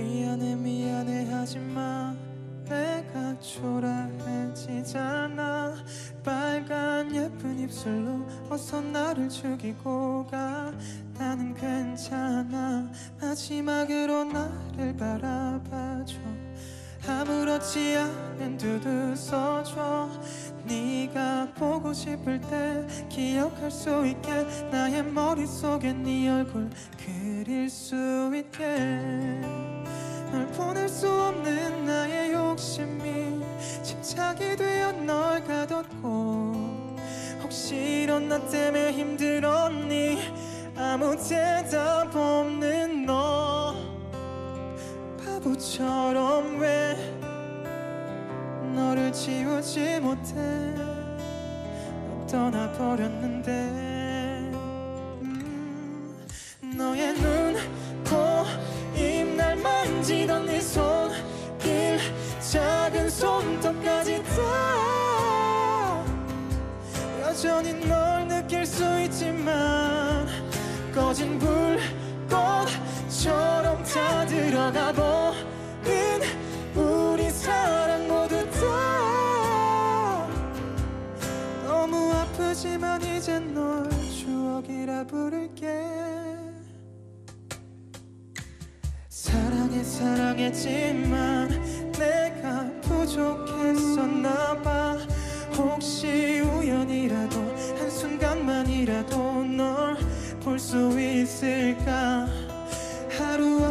미안해 미안해 하지마. 내가 초라해지잖아. 빨간 예쁜 입술로 어서 나를 죽이고 가. 나는 괜찮아. 마지막으로 나를 바라봐줘. 아무렇지 않은 두두 써줘. 네가 보고 싶을 때 기억할 수 있게 나의 머릿속에 네 얼굴 그릴 수 있게 혹시 이런 나 때문에 힘들었니? 아무 대답 없는 너. 바보처럼 왜 너를 지우지 못해? 넌 떠나버렸는데. 음, 너의 눈, 코, 입날 만지던 네 손길 작은 손톱까지 다 여전히 널 느낄 수 있지만 꺼진 불꽃처럼 다 들어가 버린 우리 사랑 모두 다. 너무 아프지만 이젠 널 추억이라 부를게. 사랑해 사랑했지만 내가 부족했었나 봐. 혹시 우연이 라도 한순간만이라도 널 볼 수 있을까? 하루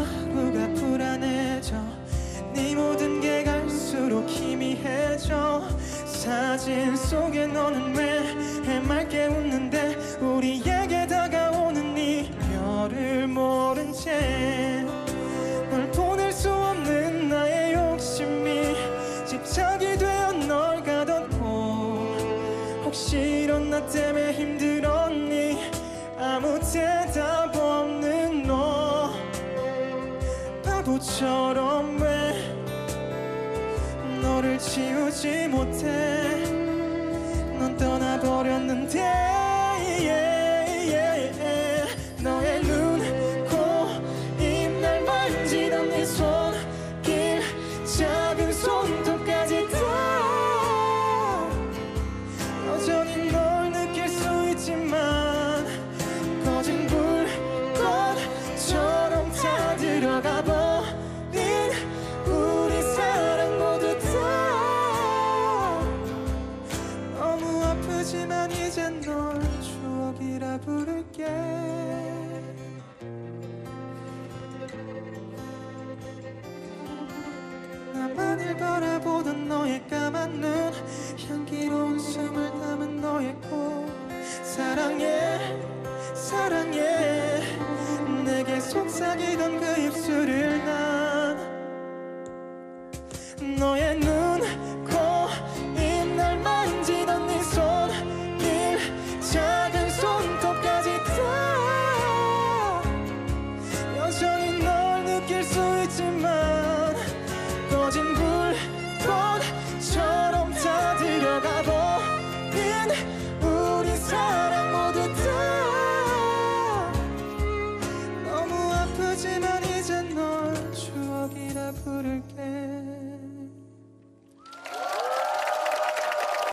이런 나 때문에 힘들었니? 아무 대답 없는 너. 바보처럼 왜 너를 지우지 못해? 넌 떠나 우리 사랑 모두 다. 너무 아프지만 이젠 널 추억이라 부를게. 나만을 바라보던 너의 까만 눈 향기로운 숨을 담은 너의 코 사랑해 사랑해. 속삭이던 그 입술